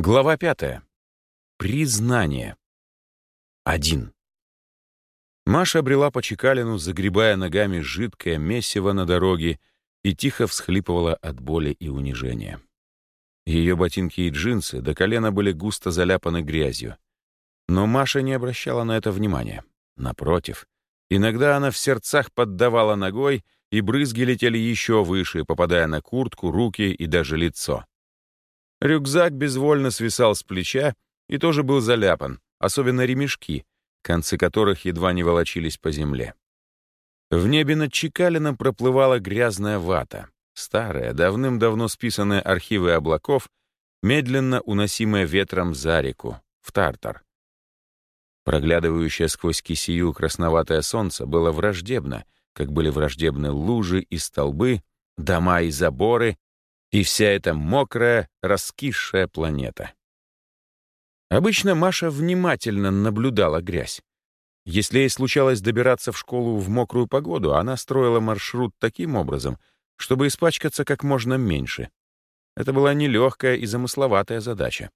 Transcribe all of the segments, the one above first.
Глава пятая. Признание. Один. Маша брела по Чекалину, загребая ногами жидкое месиво на дороге и тихо всхлипывала от боли и унижения. Ее ботинки и джинсы до колена были густо заляпаны грязью. Но Маша не обращала на это внимания. Напротив, иногда она в сердцах поддавала ногой, и брызги летели еще выше, попадая на куртку, руки и даже лицо. Рюкзак безвольно свисал с плеча и тоже был заляпан, особенно ремешки, концы которых едва не волочились по земле. В небе над Чекалином проплывала грязная вата, старая, давным-давно списанная архивы облаков, медленно уносимая ветром за реку, в Тартар. Проглядывающее сквозь кисию красноватое солнце было враждебно, как были враждебны лужи и столбы, дома и заборы, и вся эта мокрая, раскисшая планета. Обычно Маша внимательно наблюдала грязь. Если ей случалось добираться в школу в мокрую погоду, она строила маршрут таким образом, чтобы испачкаться как можно меньше. Это была нелегкая и замысловатая задача.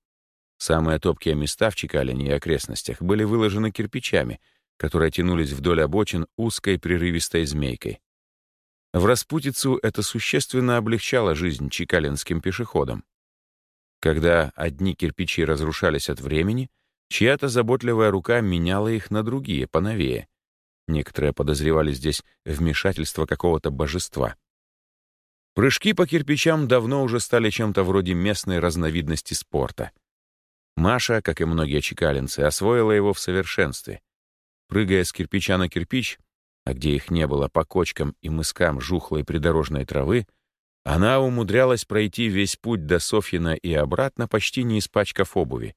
Самые топкие места в Чекалине и окрестностях были выложены кирпичами, которые тянулись вдоль обочин узкой прерывистой змейкой. В распутицу это существенно облегчало жизнь чекалинским пешеходам. Когда одни кирпичи разрушались от времени, чья-то заботливая рука меняла их на другие, поновее. Некоторые подозревали здесь вмешательство какого-то божества. Прыжки по кирпичам давно уже стали чем-то вроде местной разновидности спорта. Маша, как и многие чекалинцы, освоила его в совершенстве. Прыгая с кирпича на кирпич, а где их не было по кочкам и мыскам жухлой придорожной травы, она умудрялась пройти весь путь до Софьина и обратно, почти не испачкав обуви.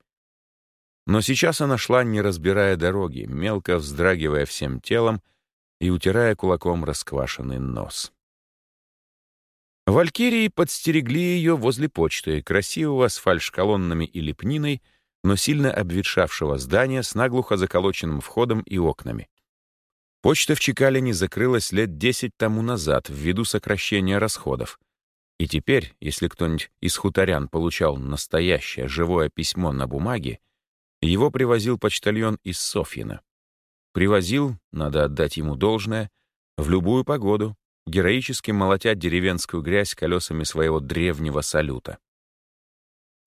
Но сейчас она шла, не разбирая дороги, мелко вздрагивая всем телом и утирая кулаком расквашенный нос. Валькирии подстерегли ее возле почты, красивого с фальшколоннами и лепниной, но сильно обветшавшего здания с наглухо заколоченным входом и окнами. Почта в Чекалине закрылась лет 10 тому назад ввиду сокращения расходов. И теперь, если кто-нибудь из хуторян получал настоящее живое письмо на бумаге, его привозил почтальон из Софьина. Привозил, надо отдать ему должное, в любую погоду, героически молотя деревенскую грязь колесами своего древнего салюта.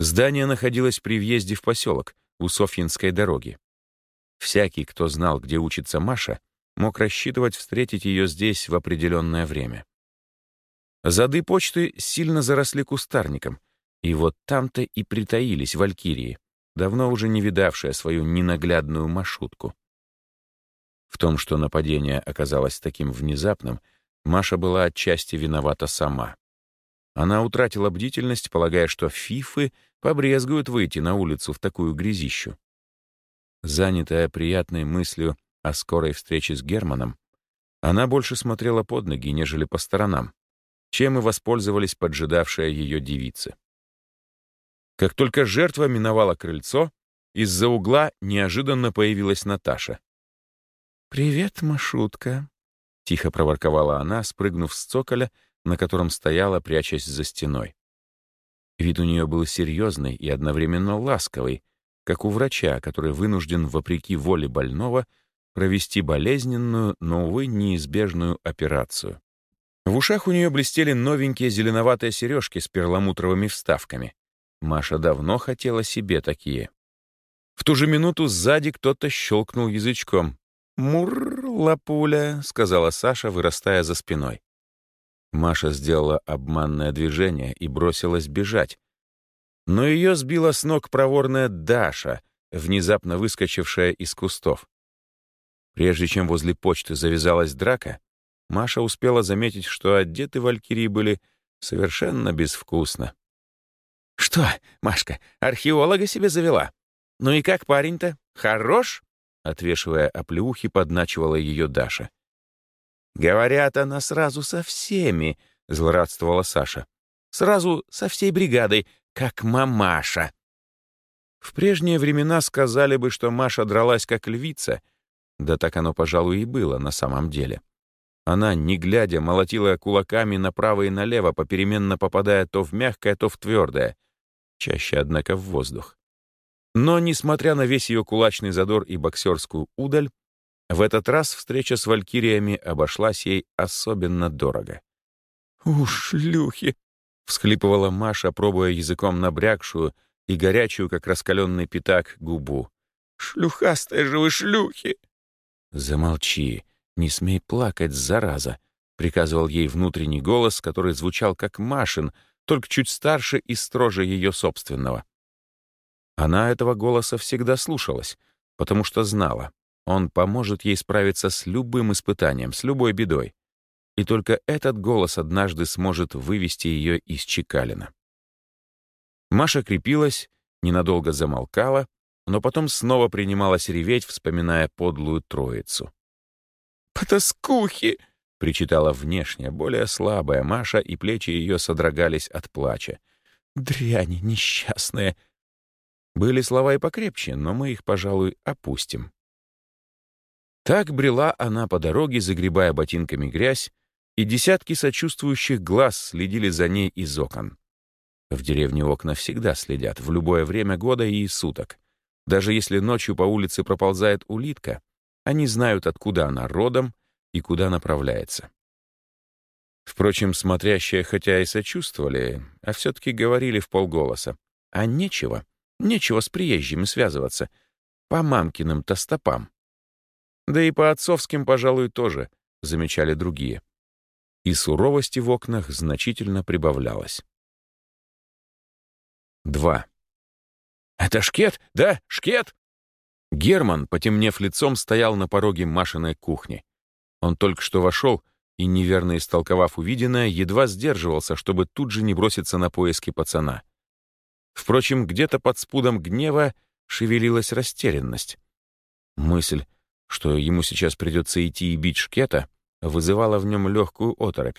Здание находилось при въезде в поселок, у Софьинской дороги. Всякий, кто знал, где учится Маша, мог рассчитывать встретить ее здесь в определенное время. Зады почты сильно заросли кустарником, и вот там-то и притаились валькирии, давно уже не видавшая свою ненаглядную маршрутку. В том, что нападение оказалось таким внезапным, Маша была отчасти виновата сама. Она утратила бдительность, полагая, что фифы побрезгуют выйти на улицу в такую грязищу. Занятая приятной мыслью о скорой встрече с Германом, она больше смотрела под ноги, нежели по сторонам, чем и воспользовались поджидавшие ее девицы. Как только жертва миновала крыльцо, из-за угла неожиданно появилась Наташа. «Привет, Машутка», — тихо проворковала она, спрыгнув с цоколя, на котором стояла, прячась за стеной. Вид у нее был серьезный и одновременно ласковый, как у врача, который вынужден, вопреки воле больного, провести болезненную, но, увы, неизбежную операцию. В ушах у нее блестели новенькие зеленоватые сережки с перламутровыми вставками. Маша давно хотела себе такие. В ту же минуту сзади кто-то щелкнул язычком. «Мур, лапуля», — сказала Саша, вырастая за спиной. Маша сделала обманное движение и бросилась бежать. Но ее сбила с ног проворная Даша, внезапно выскочившая из кустов. Прежде чем возле почты завязалась драка, Маша успела заметить, что одеты валькирии были совершенно безвкусно. «Что, Машка, археолога себе завела? Ну и как парень-то? Хорош?» Отвешивая оплеухи, подначивала ее Даша. «Говорят, она сразу со всеми», — злорадствовала Саша. «Сразу со всей бригадой, как мамаша». В прежние времена сказали бы, что Маша дралась как львица — да так оно, пожалуй, и было на самом деле. Она, не глядя, молотила кулаками направо и налево, попеременно попадая то в мягкое, то в твердое. чаще, однако, в воздух. Но, несмотря на весь ее кулачный задор и боксерскую удаль, в этот раз встреча с валькириями обошлась ей особенно дорого. «Уж, шлюхи!» — всхлипывала Маша, пробуя языком набрякшую и горячую, как раскаленный пятак, губу. «Шлюхастые же вы шлюхи!» «Замолчи, не смей плакать, зараза!» — приказывал ей внутренний голос, который звучал как Машин, только чуть старше и строже ее собственного. Она этого голоса всегда слушалась, потому что знала, он поможет ей справиться с любым испытанием, с любой бедой. И только этот голос однажды сможет вывести ее из Чекалина. Маша крепилась, ненадолго замолкала, но потом снова принималась реветь, вспоминая подлую троицу. «Потаскухи!» — причитала внешняя, более слабая Маша, и плечи ее содрогались от плача. «Дряни несчастные!» Были слова и покрепче, но мы их, пожалуй, опустим. Так брела она по дороге, загребая ботинками грязь, и десятки сочувствующих глаз следили за ней из окон. В деревне окна всегда следят, в любое время года и суток. Даже если ночью по улице проползает улитка, они знают, откуда она родом и куда направляется. Впрочем, смотрящие хотя и сочувствовали, а все-таки говорили в полголоса. А нечего. Нечего с приезжими связываться. По мамкиным-то стопам. Да и по отцовским, пожалуй, тоже, замечали другие. И суровости в окнах значительно прибавлялось. 2. «Это шкет? Да, шкет?» Герман, потемнев лицом, стоял на пороге Машиной кухни. Он только что вошел и, неверно истолковав увиденное, едва сдерживался, чтобы тут же не броситься на поиски пацана. Впрочем, где-то под спудом гнева шевелилась растерянность. Мысль, что ему сейчас придется идти и бить шкета, вызывала в нем легкую оторопь.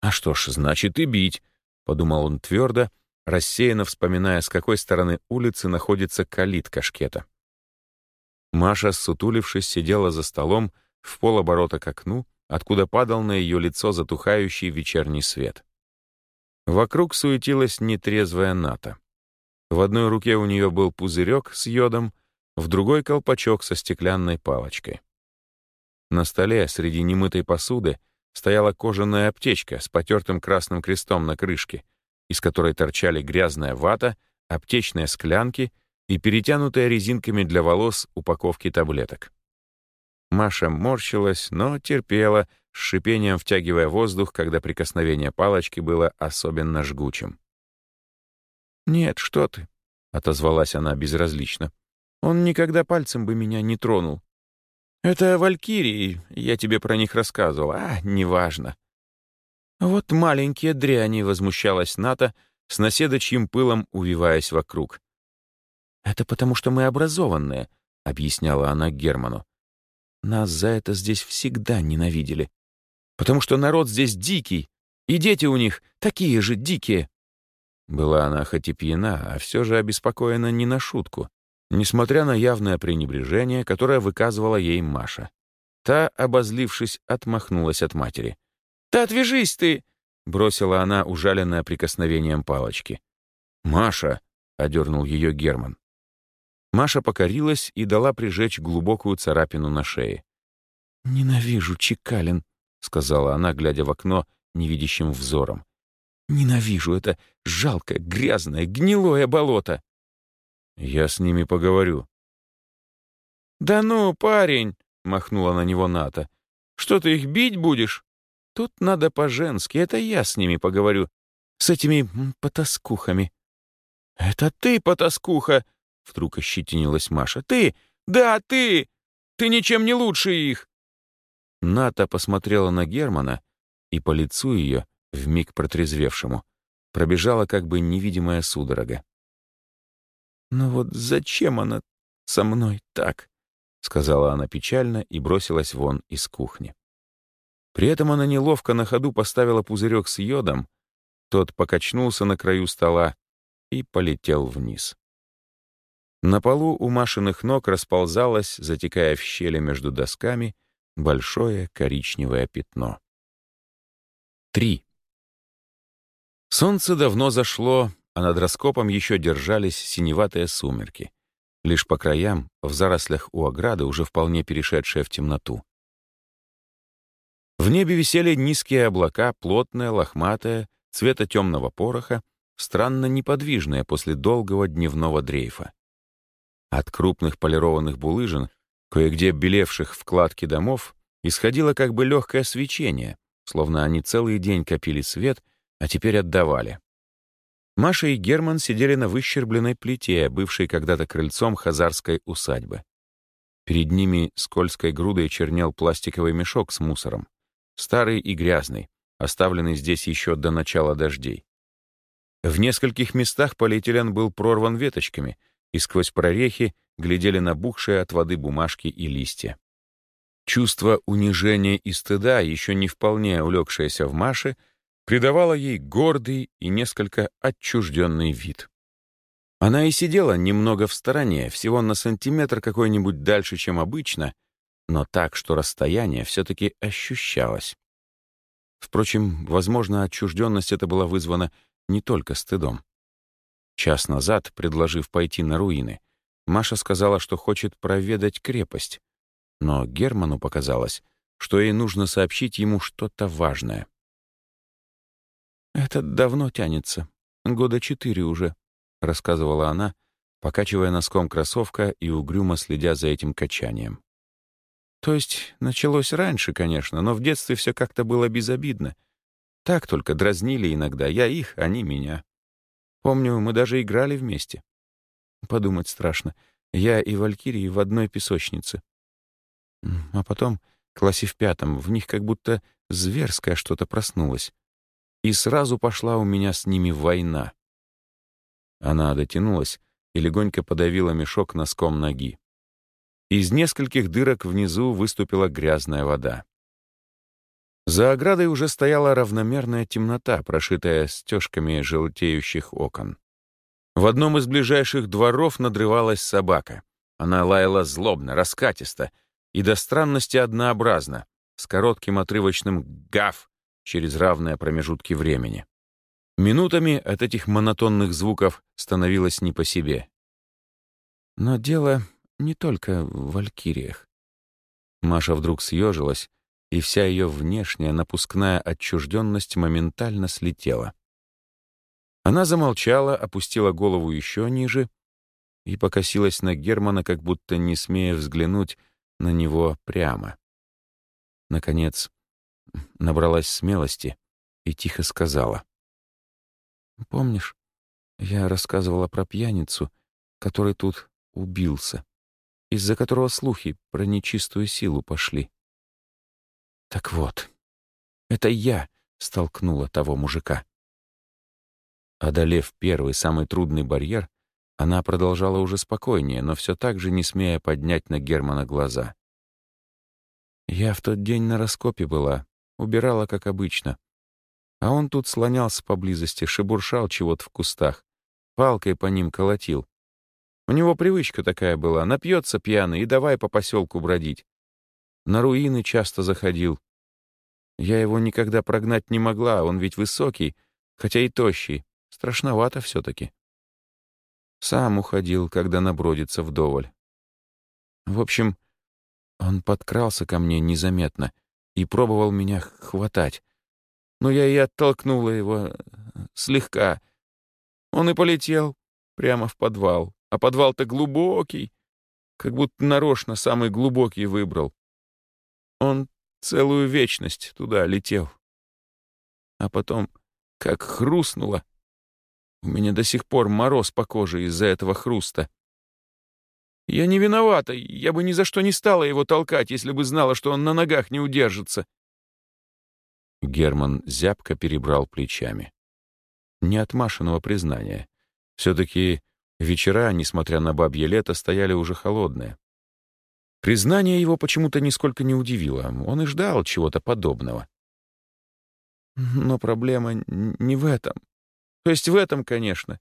«А что ж, значит и бить», — подумал он твердо, рассеянно вспоминая, с какой стороны улицы находится калитка шкета. Маша, сутулившись, сидела за столом в полоборота к окну, откуда падал на ее лицо затухающий вечерний свет. Вокруг суетилась нетрезвая ната. В одной руке у нее был пузырек с йодом, в другой — колпачок со стеклянной палочкой. На столе среди немытой посуды стояла кожаная аптечка с потертым красным крестом на крышке, из которой торчали грязная вата, аптечные склянки и перетянутые резинками для волос упаковки таблеток. Маша морщилась, но терпела, с шипением втягивая воздух, когда прикосновение палочки было особенно жгучим. «Нет, что ты», — отозвалась она безразлично. «Он никогда пальцем бы меня не тронул. Это валькирии, я тебе про них рассказывал, а, неважно». «Вот маленькие дряни», — возмущалась Ната, с наседочьим пылом увиваясь вокруг. «Это потому, что мы образованные», — объясняла она Герману. «Нас за это здесь всегда ненавидели потому что народ здесь дикий, и дети у них такие же дикие». Была она хоть и пьяна, а все же обеспокоена не на шутку, несмотря на явное пренебрежение, которое выказывала ей Маша. Та, обозлившись, отмахнулась от матери. «Да отвяжись ты!» — бросила она, ужаленная прикосновением палочки. «Маша!» — одернул ее Герман. Маша покорилась и дала прижечь глубокую царапину на шее. «Ненавижу Чекалин», — сказала она, глядя в окно невидящим взором. «Ненавижу это жалкое, грязное, гнилое болото!» «Я с ними поговорю». «Да ну, парень!» — махнула на него Ната. «Что ты их бить будешь? Тут надо по-женски, это я с ними поговорю. С этими потаскухами». «Это ты, потаскуха!» — вдруг ощетинилась Маша. «Ты! Да, ты! Ты ничем не лучше их!» Ната посмотрела на Германа, и по лицу ее, вмиг протрезвевшему, пробежала как бы невидимая судорога. «Ну вот зачем она со мной так?» — сказала она печально и бросилась вон из кухни. При этом она неловко на ходу поставила пузырек с йодом, тот покачнулся на краю стола и полетел вниз. На полу у Машиных ног расползалась, затекая в щели между досками, большое коричневое пятно. 3. Солнце давно зашло, а над раскопом еще держались синеватые сумерки. Лишь по краям, в зарослях у ограды, уже вполне перешедшая в темноту. В небе висели низкие облака, плотные, лохматые, цвета темного пороха, странно неподвижные после долгого дневного дрейфа. От крупных полированных булыжин, кое-где белевших в кладке домов, исходило как бы легкое свечение, словно они целый день копили свет, а теперь отдавали. Маша и Герман сидели на выщербленной плите, бывшей когда-то крыльцом хазарской усадьбы. Перед ними скользкой грудой чернел пластиковый мешок с мусором, старый и грязный, оставленный здесь еще до начала дождей. В нескольких местах полиэтилен был прорван веточками, и сквозь прорехи глядели набухшие от воды бумажки и листья. Чувство унижения и стыда, еще не вполне улегшееся в Маше, придавало ей гордый и несколько отчужденный вид. Она и сидела немного в стороне, всего на сантиметр какой-нибудь дальше, чем обычно, но так, что расстояние все-таки ощущалось. Впрочем, возможно, отчужденность эта была вызвана не только стыдом. Час назад, предложив пойти на руины, Маша сказала, что хочет проведать крепость, но Герману показалось, что ей нужно сообщить ему что-то важное. «Это давно тянется. Года четыре уже», — рассказывала она, покачивая носком кроссовка и угрюмо следя за этим качанием. То есть началось раньше, конечно, но в детстве все как-то было безобидно. Так только дразнили иногда. Я их, они меня. Помню, мы даже играли вместе. Подумать страшно. Я и Валькирии в одной песочнице. А потом, в классе в пятом, в них как будто зверское что-то проснулось. И сразу пошла у меня с ними война. Она дотянулась и легонько подавила мешок носком ноги. Из нескольких дырок внизу выступила грязная вода. За оградой уже стояла равномерная темнота, прошитая стежками желтеющих окон. В одном из ближайших дворов надрывалась собака. Она лаяла злобно, раскатисто и до странности однообразно, с коротким отрывочным «гав» через равные промежутки времени. Минутами от этих монотонных звуков становилось не по себе. Но дело не только в валькириях. Маша вдруг съежилась, и вся ее внешняя напускная отчужденность моментально слетела. Она замолчала, опустила голову еще ниже и покосилась на Германа, как будто не смея взглянуть на него прямо. Наконец, набралась смелости и тихо сказала. «Помнишь, я рассказывала про пьяницу, который тут убился, из-за которого слухи про нечистую силу пошли. Так вот, это я столкнула того мужика. Одолев первый, самый трудный барьер, она продолжала уже спокойнее, но все так же не смея поднять на Германа глаза. Я в тот день на раскопе была, убирала, как обычно. А он тут слонялся поблизости, шебуршал чего-то в кустах, палкой по ним колотил. У него привычка такая была, напьется пьяный и давай по поселку бродить. На руины часто заходил. Я его никогда прогнать не могла, он ведь высокий, хотя и тощий. Страшновато все-таки. Сам уходил, когда набродится вдоволь. В общем, он подкрался ко мне незаметно и пробовал меня хватать. Но я и оттолкнула его слегка. Он и полетел прямо в подвал. А подвал-то глубокий, как будто нарочно самый глубокий выбрал. Он целую вечность туда летел. А потом, как хрустнуло, у меня до сих пор мороз по коже из-за этого хруста. Я не виновата, я бы ни за что не стала его толкать, если бы знала, что он на ногах не удержится. Герман зябко перебрал плечами. Не от признания. Все-таки вечера, несмотря на бабье лето, стояли уже холодные. Признание его почему-то нисколько не удивило. Он и ждал чего-то подобного. Но проблема не в этом. То есть в этом, конечно.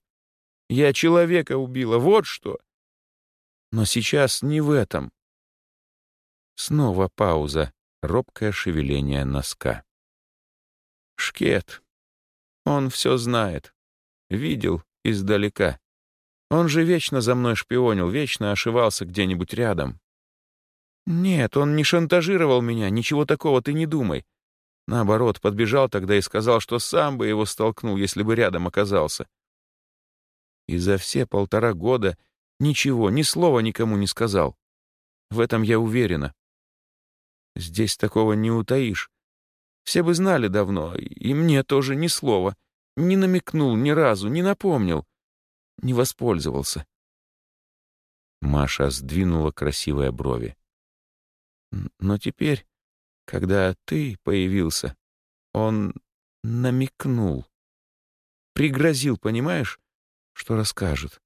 Я человека убила, вот что. Но сейчас не в этом. Снова пауза, робкое шевеление носка. Шкет. Он все знает. Видел издалека. Он же вечно за мной шпионил, вечно ошивался где-нибудь рядом. Нет, он не шантажировал меня, ничего такого ты не думай. Наоборот, подбежал тогда и сказал, что сам бы его столкнул, если бы рядом оказался. И за все полтора года ничего, ни слова никому не сказал. В этом я уверена. Здесь такого не утаишь. Все бы знали давно, и мне тоже ни слова. Не намекнул ни разу, не напомнил. Не воспользовался. Маша сдвинула красивые брови. Но теперь, когда ты появился, он намекнул. Пригрозил, понимаешь, что расскажет.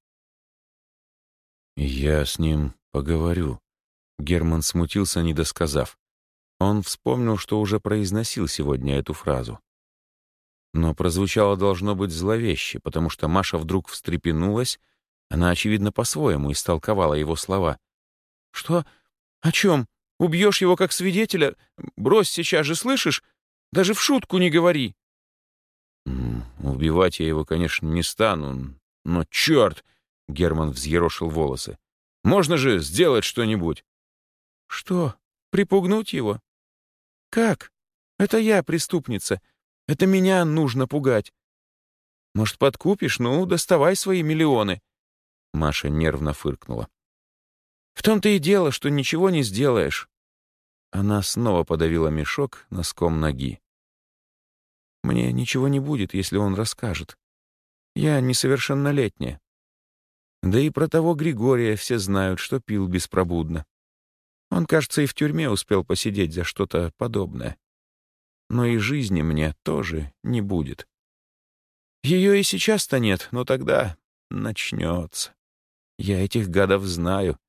Я с ним поговорю. Герман смутился, не досказав. Он вспомнил, что уже произносил сегодня эту фразу. Но прозвучало должно быть зловеще, потому что Маша вдруг встрепенулась, она, очевидно, по-своему истолковала его слова. «Что? О чем? Убьешь его как свидетеля? Брось сейчас же, слышишь? Даже в шутку не говори!» «Убивать я его, конечно, не стану, но черт!» — Герман взъерошил волосы. «Можно же сделать что-нибудь!» «Что? Припугнуть его?» «Как? Это я преступница. Это меня нужно пугать. Может, подкупишь? Ну, доставай свои миллионы». Маша нервно фыркнула. «В том-то и дело, что ничего не сделаешь». Она снова подавила мешок носком ноги. «Мне ничего не будет, если он расскажет. Я несовершеннолетняя. Да и про того Григория все знают, что пил беспробудно. Он, кажется, и в тюрьме успел посидеть за что-то подобное. Но и жизни мне тоже не будет. Ее и сейчас-то нет, но тогда начнется. Я этих гадов знаю.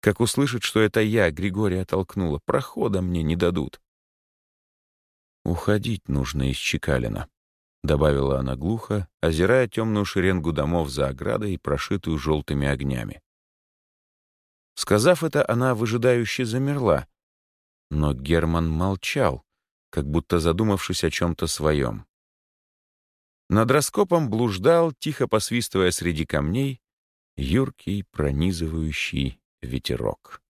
Как услышат, что это я Григория толкнула, прохода мне не дадут. «Уходить нужно из Чекалина», — добавила она глухо, озирая темную шеренгу домов за оградой, прошитую желтыми огнями. Сказав это, она выжидающе замерла. Но Герман молчал, как будто задумавшись о чем-то своем. Над раскопом блуждал, тихо посвистывая среди камней, юркий пронизывающий ветерок.